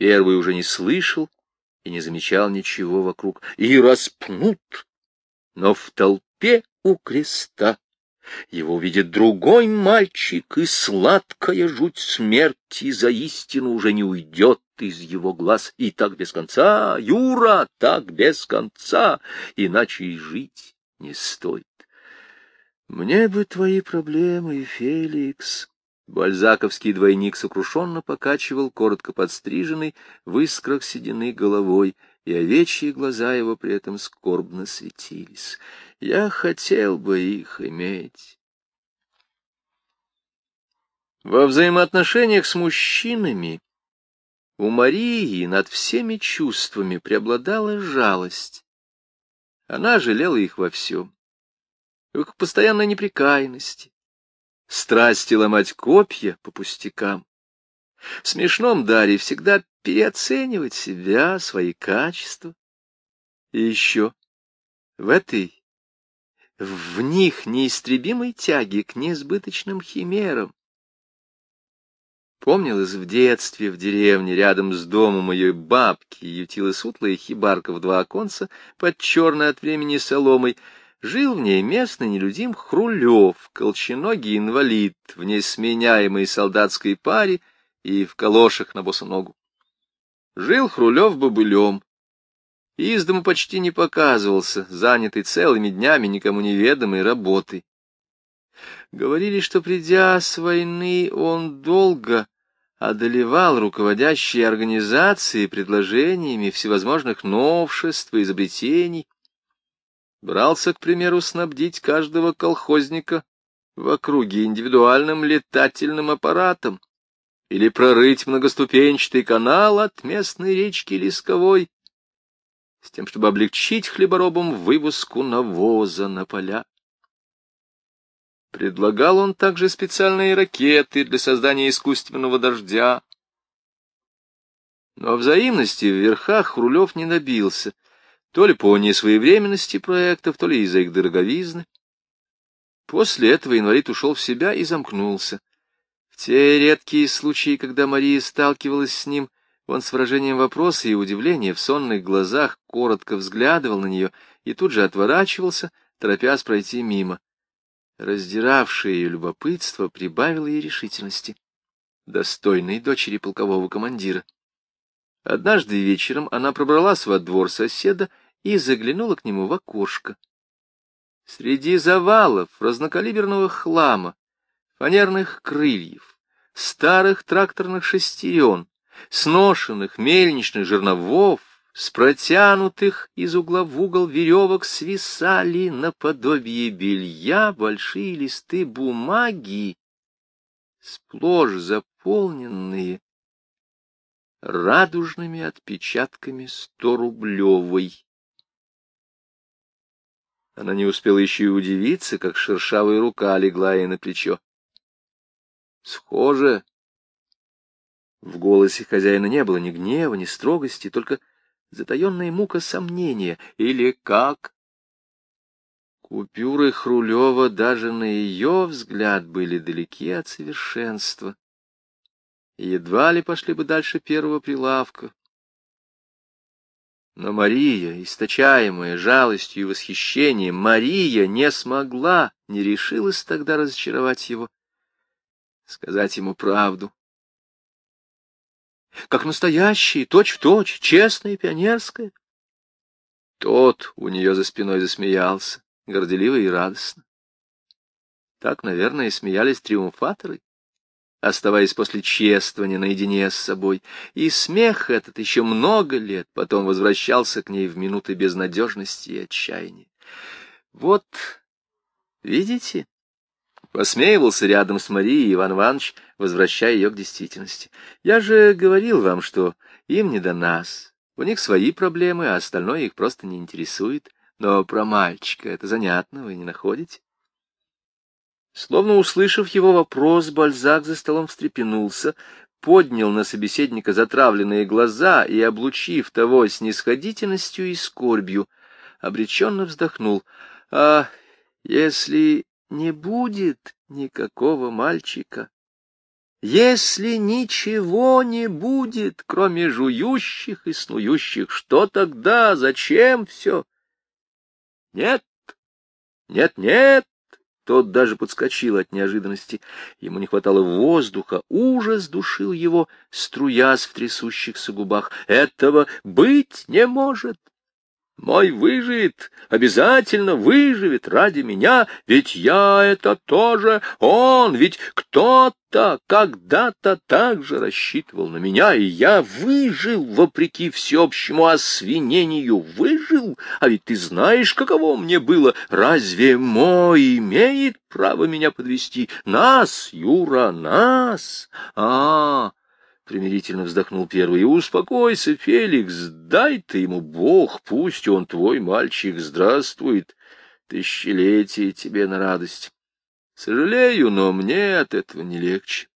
Первый уже не слышал и не замечал ничего вокруг. И распнут, но в толпе у креста его увидит другой мальчик, и сладкая жуть смерти за истину уже не уйдет из его глаз. И так без конца, Юра, так без конца, иначе и жить не стоит. Мне бы твои проблемы, Феликс. Бальзаковский двойник сокрушенно покачивал коротко подстриженный, в искрах седины головой, и овечьи глаза его при этом скорбно светились. Я хотел бы их иметь. Во взаимоотношениях с мужчинами у Марии над всеми чувствами преобладала жалость. Она жалела их во всем. В их постоянной неприкаянности, страсти ломать копья по пустякам, в смешном даре всегда переоценивать себя, свои качества. И еще в этой в них неистребимой тяги к несбыточным химерам. Помнилось в детстве в деревне рядом с домом ее бабки ютилась утлая хибарка в два оконца под черной от времени соломой. Жил в ней местный нелюдим Хрулев, колченогий инвалид, в несменяемой солдатской паре и в калошах на босу ногу. Жил Хрулев бобылем, из дому почти не показывался, занятый целыми днями никому неведомой работой. Говорили, что, придя с войны, он долго одолевал руководящие организации предложениями всевозможных новшеств и изобретений, брался, к примеру, снабдить каждого колхозника в округе индивидуальным летательным аппаратом или прорыть многоступенчатый канал от местной речки Лесковой с тем, чтобы облегчить хлеборобам вывозку навоза на поля. Предлагал он также специальные ракеты для создания искусственного дождя. Но взаимности в верхах Хрулев не добился, то ли по несвоевременности проектов, то ли из-за их дороговизны. После этого инвалид ушел в себя и замкнулся. В те редкие случаи, когда Мария сталкивалась с ним, он с выражением вопроса и удивления в сонных глазах коротко взглядывал на нее и тут же отворачивался, торопясь пройти мимо. Раздиравшее ее любопытство прибавило ей решительности, достойной дочери полкового командира. Однажды вечером она пробралась во двор соседа и заглянула к нему в окошко. Среди завалов разнокалиберного хлама, фанерных крыльев, старых тракторных шестерен, сношенных мельничных жерновов, с протянутых из угла в угол веревок свисали наподобие белья большие листы бумаги, сплошь заполненные радужными отпечатками сторублевой. Она не успела еще и удивиться, как шершавая рука легла ей на плечо. Схоже, в голосе хозяина не было ни гнева, ни строгости, только затаенная мука сомнения. Или как? Купюры Хрулева даже на ее взгляд были далеки от совершенства. Едва ли пошли бы дальше первого прилавка. Но Мария, источаемая жалостью и восхищением, Мария не смогла, не решилась тогда разочаровать его, сказать ему правду как настоящие, точь-в-точь, точь, честная и пионерская. Тот у нее за спиной засмеялся, горделиво и радостно. Так, наверное, смеялись триумфаторы, оставаясь после чествования наедине с собой, и смех этот еще много лет потом возвращался к ней в минуты безнадежности и отчаяния. Вот, видите, Посмеивался рядом с Марией Иван Иванович, возвращая ее к действительности. Я же говорил вам, что им не до нас. У них свои проблемы, а остальное их просто не интересует. Но про мальчика это занятно, вы не находите? Словно услышав его вопрос, Бальзак за столом встрепенулся, поднял на собеседника затравленные глаза и, облучив того снисходительностью и скорбью, обреченно вздохнул. — А если не будет никакого мальчика. Если ничего не будет, кроме жующих и снующих, что тогда? Зачем все? Нет, нет, нет. Тот даже подскочил от неожиданности. Ему не хватало воздуха, ужас душил его, струясь в трясущихся губах. Этого быть не может. Мой выживет, обязательно выживет ради меня, ведь я это тоже он, ведь кто-то когда-то так же рассчитывал на меня, и я выжил, вопреки всеобщему освинению, выжил, а ведь ты знаешь, каково мне было, разве мой имеет право меня подвести? Нас, Юра, нас! А, примирительно вздохнул первый. — Успокойся, Феликс, дай ты ему Бог, пусть он твой мальчик, здравствует. Тысячелетие тебе на радость. Сожалею, но мне от этого не легче.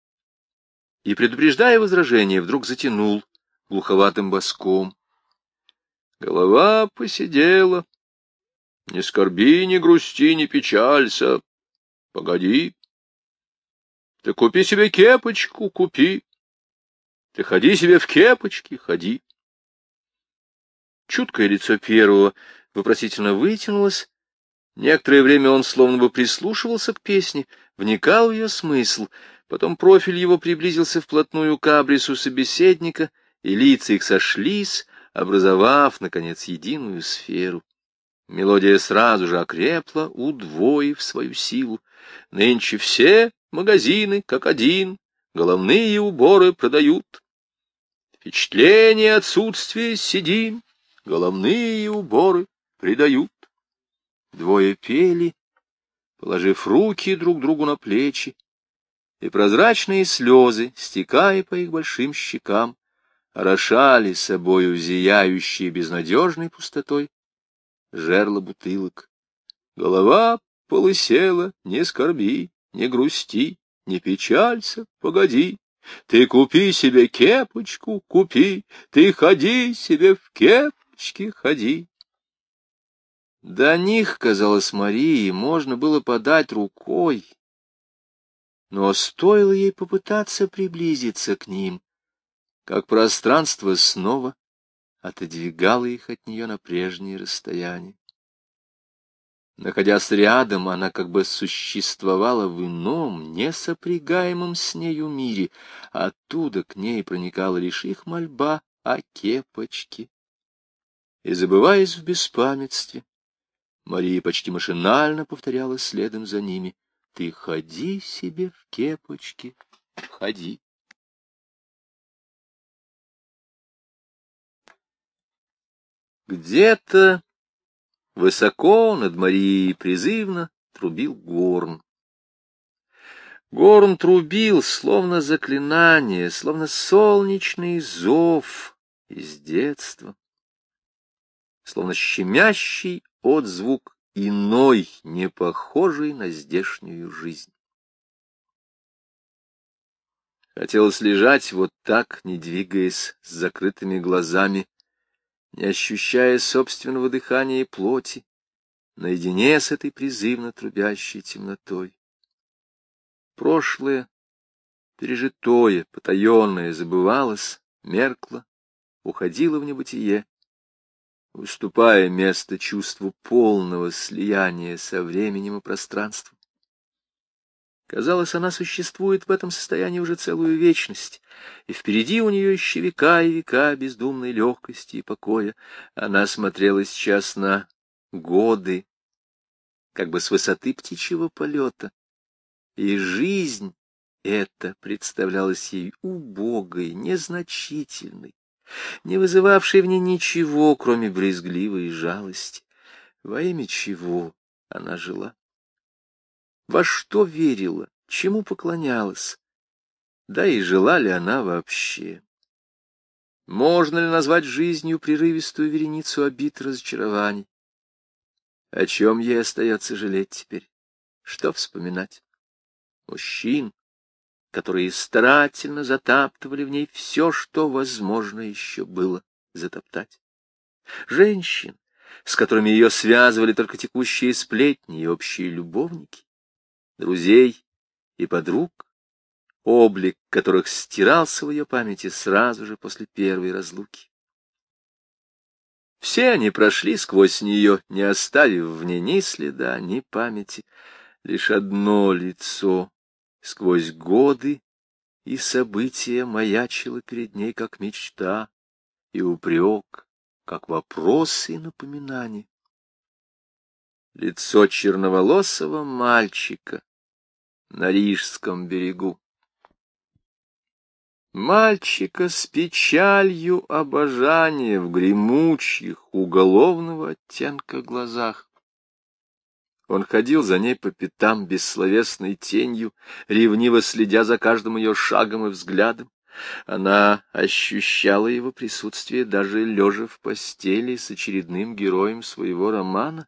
И, предупреждая возражение, вдруг затянул глуховатым боском. Голова посидела. Не скорби, не грусти, не печалься. Погоди. Ты купи себе кепочку, купи. Ты ходи себе в кепочке, ходи. Чуткое лицо первого вопросительно вытянулось. Некоторое время он словно бы прислушивался к песне, вникал в ее смысл. Потом профиль его приблизился вплотную к абрису собеседника, и лица их сошлись, образовав, наконец, единую сферу. Мелодия сразу же окрепла, удвоив свою силу. Нынче все магазины, как один, головные уборы продают. Впечатление отсутствия сидим, головные уборы придают. Двое пели, положив руки друг другу на плечи, и прозрачные слезы, стекая по их большим щекам, орошали собою зияющие безнадежной пустотой жерла бутылок. Голова полысела, не скорби, не грусти, не печалься, погоди. Ты купи себе кепочку, купи, ты ходи себе в кепочке, ходи. До них, казалось Марии, можно было подать рукой, но стоило ей попытаться приблизиться к ним, как пространство снова отодвигало их от нее на прежние расстояния. Находясь рядом, она как бы существовала в ином, несопрягаемом с нею мире. Оттуда к ней проникала лишь их мольба о кепочке. И, забываясь в беспамятстве, Мария почти машинально повторяла следом за ними. «Ты ходи себе в кепочке, ходи». Где-то Высоко над Марией призывно трубил горн. Горн трубил, словно заклинание, словно солнечный зов из детства, словно щемящий отзвук иной, не похожий на здешнюю жизнь. Хотелось лежать вот так, не двигаясь, с закрытыми глазами, не ощущая собственного дыхания и плоти, наедине с этой призывно трубящей темнотой. Прошлое, пережитое, потаенное забывалось, меркло, уходило в небытие, уступая место чувству полного слияния со временем и пространством. Казалось, она существует в этом состоянии уже целую вечность, и впереди у нее еще века и века бездумной легкости и покоя. Она смотрела сейчас на годы, как бы с высоты птичьего полета, и жизнь эта представлялась ей убогой, незначительной, не вызывавшей в ней ничего, кроме брезгливой жалости. Во имя чего она жила? Во что верила, чему поклонялась, да и жила ли она вообще. Можно ли назвать жизнью прерывистую вереницу обид и разочарований? О чем ей остается жалеть теперь? Что вспоминать? Мужчин, которые старательно затаптывали в ней все, что возможно еще было затоптать. Женщин, с которыми ее связывали только текущие сплетни и общие любовники друзей и подруг, облик которых стирался в ее памяти сразу же после первой разлуки. Все они прошли сквозь нее, не оставив в ней ни следа, ни памяти. Лишь одно лицо сквозь годы и события маячило перед ней, как мечта и упрек, как вопросы и напоминания. Лицо черноволосого мальчика на Рижском берегу. Мальчика с печалью обожания в гремучих уголовного оттенка глазах. Он ходил за ней по пятам бессловесной тенью, ревниво следя за каждым ее шагом и взглядом. Она ощущала его присутствие даже лежа в постели с очередным героем своего романа.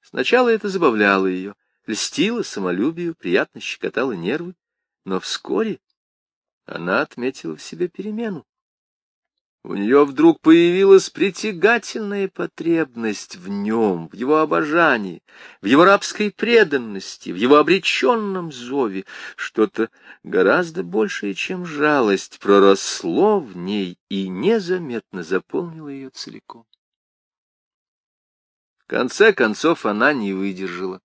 Сначала это забавляло ее, льстило самолюбию, приятно щекотало нервы, но вскоре она отметила в себе перемену. У нее вдруг появилась притягательная потребность в нем, в его обожании, в его рабской преданности, в его обреченном зове. Что-то гораздо большее, чем жалость, проросло в ней и незаметно заполнило ее целиком. В конце концов она не выдержала.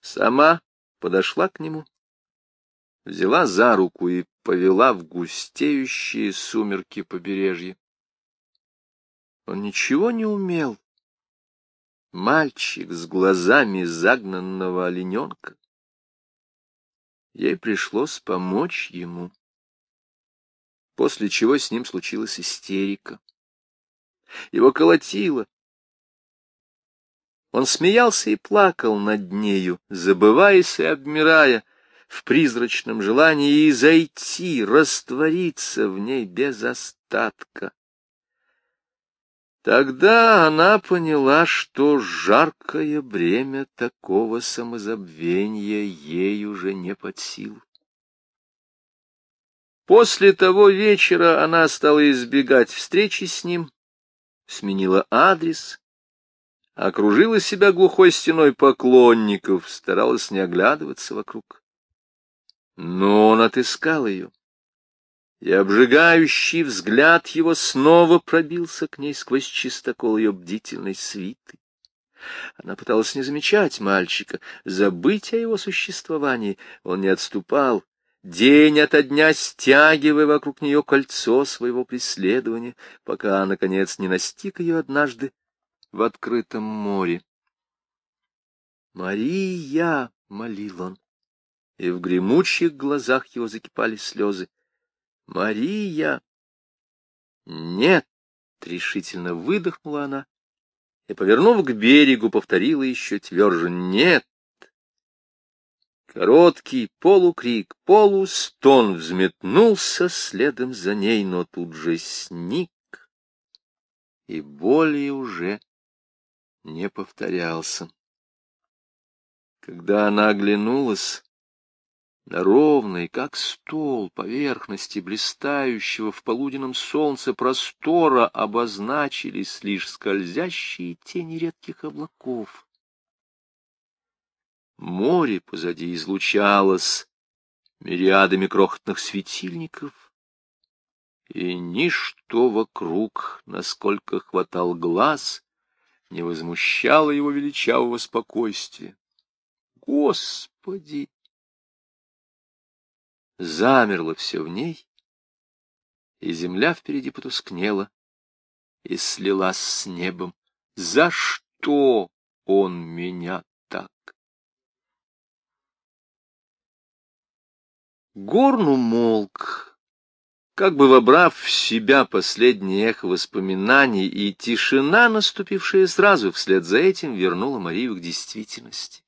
Сама подошла к нему взяла за руку и повела в густеющие сумерки побережья. Он ничего не умел. Мальчик с глазами загнанного олененка. Ей пришлось помочь ему, после чего с ним случилась истерика. Его колотило. Он смеялся и плакал над нею, забываясь и обмирая, в призрачном желании и зайти, раствориться в ней без остатка. Тогда она поняла, что жаркое бремя такого самозабвения ей уже не под силу. После того вечера она стала избегать встречи с ним, сменила адрес, окружила себя глухой стеной поклонников, старалась не оглядываться вокруг. Но он отыскал ее, и обжигающий взгляд его снова пробился к ней сквозь чистокол ее бдительной свиты. Она пыталась не замечать мальчика, забыть о его существовании. Он не отступал, день ото дня стягивая вокруг нее кольцо своего преследования, пока, наконец, не настиг ее однажды в открытом море. «Мария!» — молил он и в гремучих глазах его закипали слезы. «Мария!» «Нет!» — решительно выдохнула она и, повернув к берегу, повторила еще тверже «Нет!» Короткий полукрик, полустон взметнулся следом за ней, но тут же сник и более уже не повторялся. Когда она оглянулась, на ровной, как стол, поверхности блистающего в полуденном солнце простора обозначились лишь скользящие тени редких облаков. Море позади излучалось мириадами крохотных светильников, и ничто вокруг, насколько хватал глаз, не возмущало его величавого спокойствия. Господи! замерло все в ней, и земля впереди потускнела и слилась с небом. За что он меня так? Горну молк, как бы вобрав в себя последнее эхо воспоминаний, и тишина, наступившая сразу вслед за этим, вернула Марию к действительности.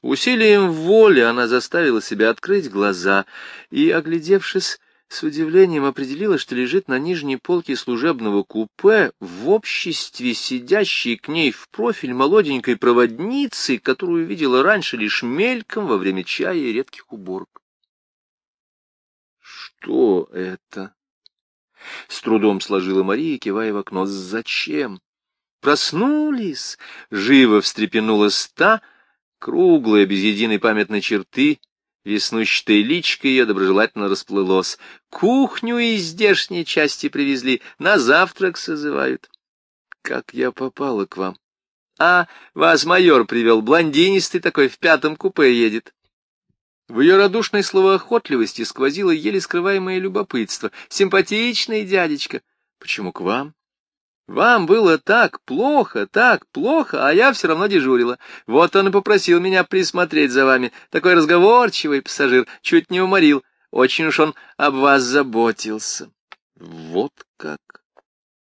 Усилием воли она заставила себя открыть глаза и, оглядевшись, с удивлением определила, что лежит на нижней полке служебного купе в обществе сидящей к ней в профиль молоденькой проводницы, которую видела раньше лишь мельком во время чая и редких уборок. «Что это?» — с трудом сложила Мария, кивая в окно. «Зачем?» «Проснулись!» — живо встрепенулась та — Круглая, без единой памятной черты, веснущатая личка ее доброжелательно расплылось. Кухню из здешней части привезли, на завтрак созывают. Как я попала к вам? А, вас майор привел, блондинистый такой, в пятом купе едет. В ее радушной словоохотливости сквозило еле скрываемое любопытство. Симпатичный дядечка. Почему к вам? Вам было так плохо, так плохо, а я все равно дежурила. Вот он и попросил меня присмотреть за вами. Такой разговорчивый пассажир, чуть не уморил. Очень уж он об вас заботился. Вот!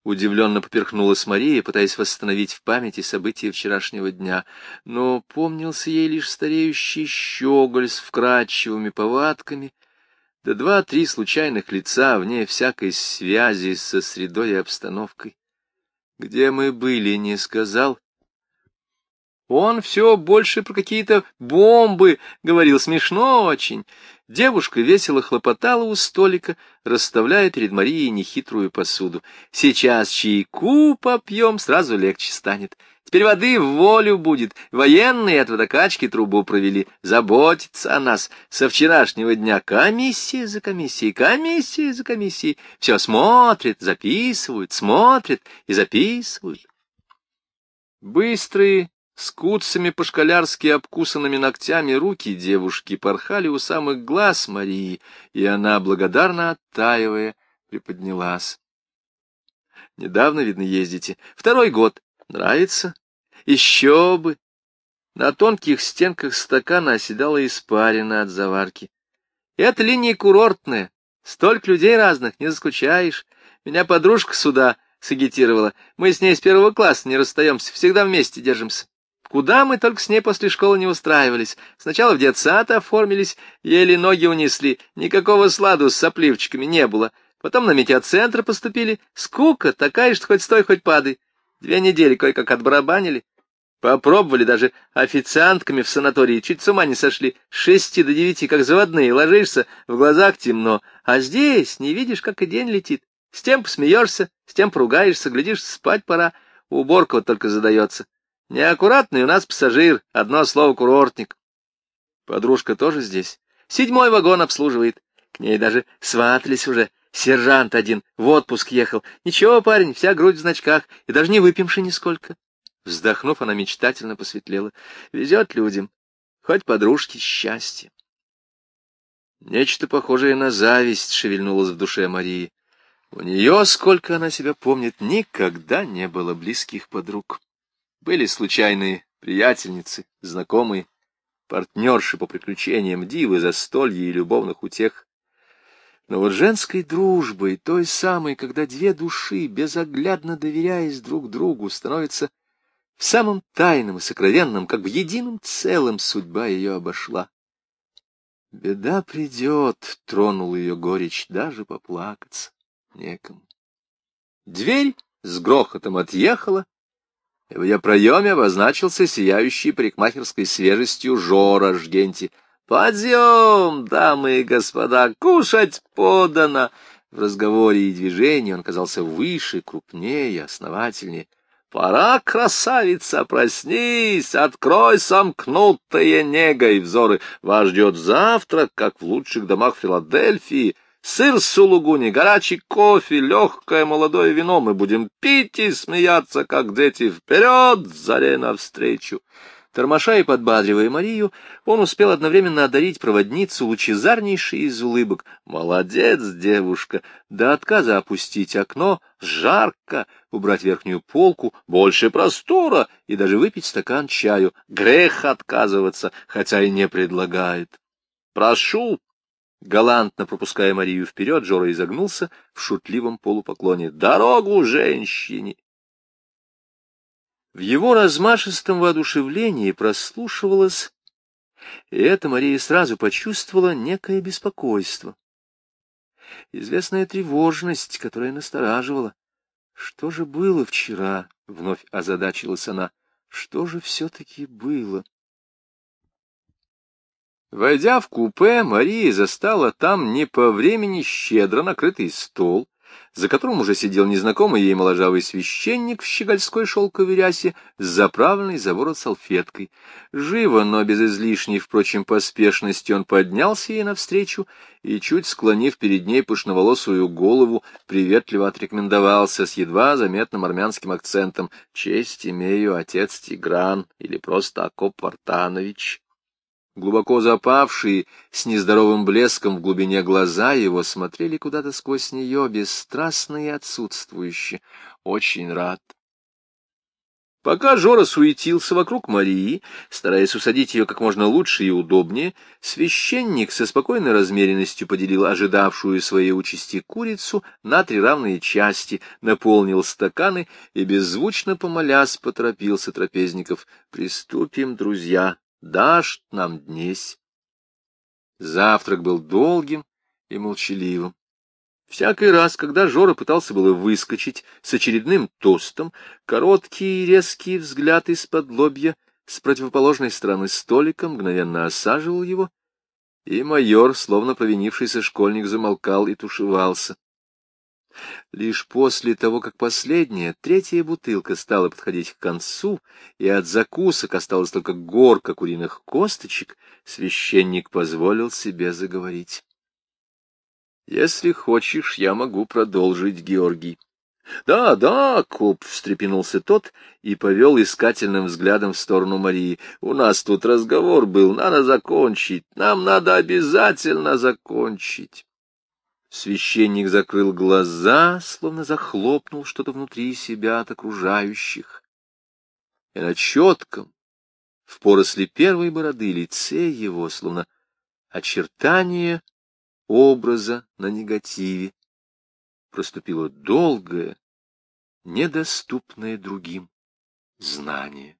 Удивленно поперхнулась Мария, пытаясь восстановить в памяти события вчерашнего дня. Но помнился ей лишь стареющий щеголь с вкрадчивыми повадками, да два-три случайных лица вне всякой связи со средой и обстановкой. Где мы были, не сказал. Он все больше про какие-то бомбы говорил, смешно очень. Девушка весело хлопотала у столика, расставляя перед Марией нехитрую посуду. Сейчас чайку попьем, сразу легче станет. Теперь воды в волю будет. Военные от водокачки трубу провели. Заботятся о нас. Со вчерашнего дня комиссия за комиссией, комиссия за комиссией. Все смотрят, записывают, смотрят и записывают. Быстрые, с куцами по-школярски обкусанными ногтями руки девушки порхали у самых глаз Марии, и она, благодарно оттаивая, приподнялась. Недавно, видно, ездите. Второй год. Нравится? Еще бы! На тонких стенках стакана оседала испарина от заварки. Это линия курортная. Столько людей разных, не заскучаешь. Меня подружка сюда сагитировала. Мы с ней с первого класса не расстаемся, всегда вместе держимся. Куда мы только с ней после школы не устраивались. Сначала в детсад оформились, еле ноги унесли, никакого сладу с сопливчиками не было. Потом на метеоцентр поступили. Скука такая, что хоть стой, хоть падай. Две недели кое-как отбарабанили. Попробовали даже официантками в санатории, чуть с ума не сошли. С шести до девяти, как заводные, ложишься, в глазах темно. А здесь не видишь, как и день летит. С тем посмеешься, с тем поругаешься, глядишь, спать пора. Уборка вот только задается. Неаккуратный у нас пассажир, одно слово курортник. Подружка тоже здесь. Седьмой вагон обслуживает. К ней даже сватались уже. Сержант один в отпуск ехал. Ничего, парень, вся грудь в значках, и даже не выпьемши нисколько. Вздохнув, она мечтательно посветлела. Везет людям. Хоть подружки счастье. Нечто похожее на зависть шевельнулось в душе Марии. У нее, сколько она себя помнит, никогда не было близких подруг. Были случайные приятельницы, знакомые, партнерши по приключениям, дивы, застолья и любовных утех. Но вот женской дружбой, той самой, когда две души, безоглядно доверяясь друг другу, становятся в самом тайном и сокровенном, как в едином целом судьба ее обошла. Беда придет, тронул ее горечь, даже поплакаться некому. Дверь с грохотом отъехала, в ее проеме обозначился сияющий парикмахерской свежестью Жора Жгенти. «Подъем, дамы и господа, кушать подано!» В разговоре и движении он казался выше, крупнее, основательнее. «Пора, красавица, проснись, открой сомкнутые негой взоры. Вас ждет завтрак, как в лучших домах Филадельфии». Сыр с сулугуни, горячий кофе, легкое молодое вино. Мы будем пить и смеяться, как дети. Вперед, заре навстречу! Тормоша и подбадривая Марию, он успел одновременно одарить проводницу лучезарнейшей из улыбок. «Молодец, девушка! До отказа опустить окно, жарко, убрать верхнюю полку, больше простора и даже выпить стакан чаю. Грех отказываться, хотя и не предлагает. Прошу, Галантно пропуская Марию вперед, Жора изогнулся в шутливом полупоклоне. «Дорогу женщине!» В его размашистом воодушевлении прослушивалось, и это Мария сразу почувствовала некое беспокойство. Известная тревожность, которая настораживала. Что же было вчера? — вновь озадачилась она. Что же все-таки было? Войдя в купе, Мария застала там не по времени щедро накрытый стол, за которым уже сидел незнакомый ей моложавый священник в щегольской шелковой рясе с заправленной за ворот салфеткой. Живо, но без излишней, впрочем, поспешности он поднялся ей навстречу и, чуть склонив перед ней пышноволосую голову, приветливо отрекомендовался с едва заметным армянским акцентом «Честь имею, отец Тигран» или просто Акоп Вартанович. Глубоко запавшие, с нездоровым блеском в глубине глаза его смотрели куда-то сквозь нее, бесстрастно и отсутствующе. Очень рад. Пока Жора суетился вокруг Марии, стараясь усадить ее как можно лучше и удобнее, священник со спокойной размеренностью поделил ожидавшую своей участи курицу на три равные части, наполнил стаканы и, беззвучно помолясь, поторопился трапезников. «Приступим, друзья, дашь нам днесь. Завтрак был долгим и молчаливым. Всякий раз, когда Жора пытался было выскочить с очередным тостом, короткий и резкий взгляд из-под лобья с противоположной стороны столика мгновенно осаживал его, и майор, словно провинившийся школьник, замолкал и тушевался. Лишь после того, как последняя, третья бутылка стала подходить к концу, и от закусок осталась только горка куриных косточек, священник позволил себе заговорить. «Если хочешь, я могу продолжить, Георгий». «Да, да, Куб!» — встрепенулся тот и повел искательным взглядом в сторону Марии. «У нас тут разговор был, надо закончить, нам надо обязательно закончить». Священник закрыл глаза, словно захлопнул что-то внутри себя от окружающих. И на четком, в поросли первой бороды, лице его, словно очертание образа на негативе, проступило долгое, недоступное другим знание.